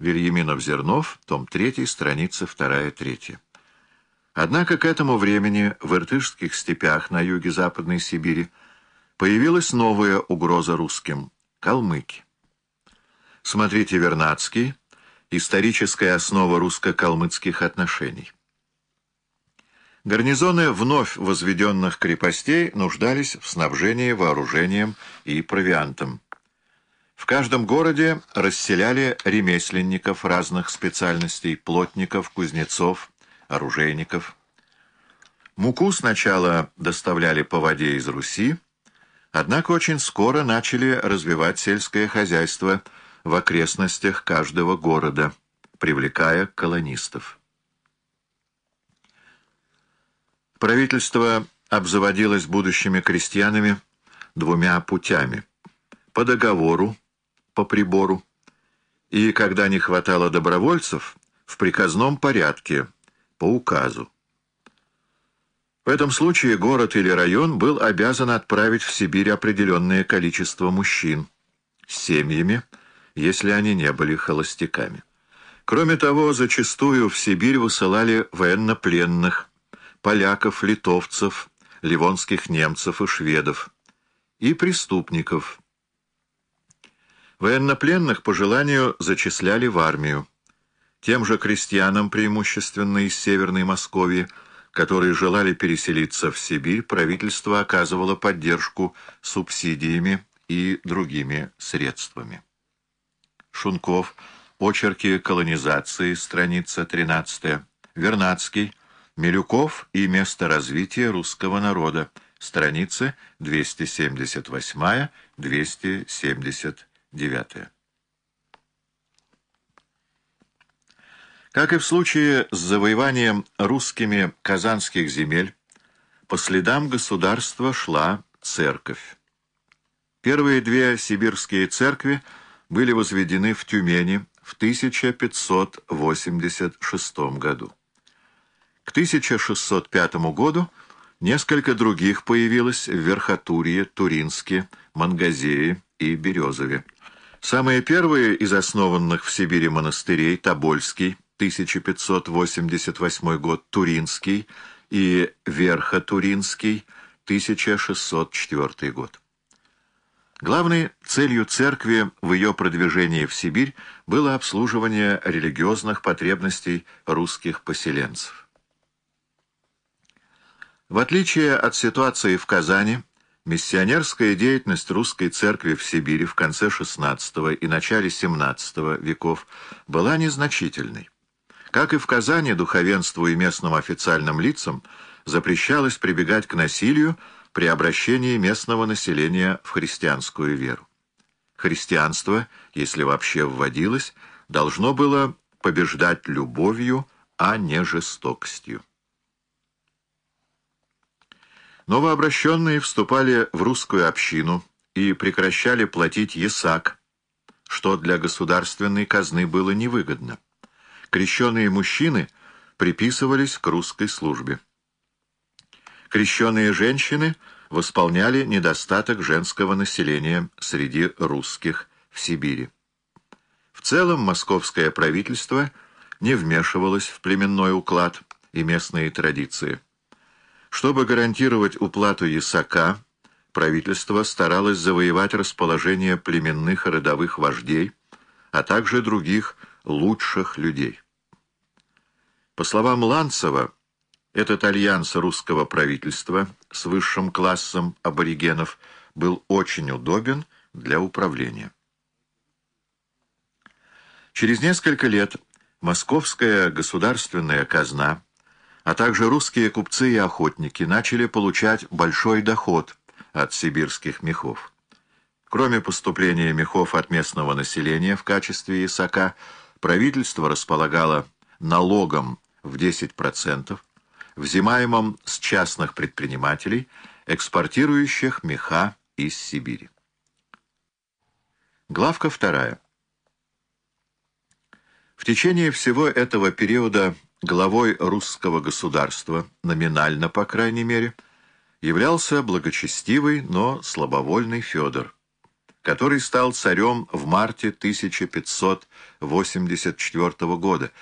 Вильяминов-Зернов, том 3, страница 2-3. Однако к этому времени в иртышских степях на юге Западной Сибири появилась новая угроза русским — калмыки. Смотрите Вернадский «Историческая основа русско-калмыцких отношений». Гарнизоны вновь возведенных крепостей нуждались в снабжении вооружением и провиантом. В каждом городе расселяли ремесленников разных специальностей, плотников, кузнецов, оружейников. Муку сначала доставляли по воде из Руси, однако очень скоро начали развивать сельское хозяйство в окрестностях каждого города, привлекая колонистов. Правительство обзаводилось будущими крестьянами двумя путями. По договору, по прибору, и, когда не хватало добровольцев, в приказном порядке, по указу. В этом случае город или район был обязан отправить в Сибирь определенное количество мужчин с семьями, если они не были холостяками. Кроме того, зачастую в Сибирь высылали военнопленных, поляков, литовцев, ливонских немцев и шведов, и преступников. Военнопленных по желанию зачисляли в армию. Тем же крестьянам, преимущественно из Северной Московии, которые желали переселиться в Сибирь, правительство оказывало поддержку субсидиями и другими средствами. Шунков, очерки колонизации, страница 13, Вернадский, Милюков и место развития русского народа, страницы 278-279. Как и в случае с завоеванием русскими казанских земель, по следам государства шла церковь. Первые две сибирские церкви были возведены в Тюмени в 1586 году. К 1605 году несколько других появилось в Верхотурье, Туринске, Мангазее и Березове. Самые первые из основанных в Сибири монастырей Тобольский, 1588 год, Туринский и Верхотуринский, 1604 год. Главной целью церкви в ее продвижении в Сибирь было обслуживание религиозных потребностей русских поселенцев. В отличие от ситуации в Казани, миссионерская деятельность русской церкви в Сибири в конце XVI и начале XVII веков была незначительной. Как и в Казани, духовенству и местным официальным лицам запрещалось прибегать к насилию при обращении местного населения в христианскую веру. Христианство, если вообще вводилось, должно было побеждать любовью, а не жестокостью. Новообращенные вступали в русскую общину и прекращали платить ясак, что для государственной казны было невыгодно. Крещеные мужчины приписывались к русской службе. Крещеные женщины восполняли недостаток женского населения среди русских в Сибири. В целом московское правительство не вмешивалось в племенной уклад и местные традиции. Чтобы гарантировать уплату ясака, правительство старалось завоевать расположение племенных и родовых вождей, а также других лучших людей. По словам Ланцева, этот альянс русского правительства с высшим классом аборигенов был очень удобен для управления. Через несколько лет московская государственная казна а также русские купцы и охотники начали получать большой доход от сибирских мехов. Кроме поступления мехов от местного населения в качестве ясака, правительство располагало налогом в 10%, взимаемым с частных предпринимателей, экспортирующих меха из Сибири. Главка вторая. В течение всего этого периода главой русского государства, номинально, по крайней мере, являлся благочестивый, но слабовольный Федор. который стал царем в марте 1584 года,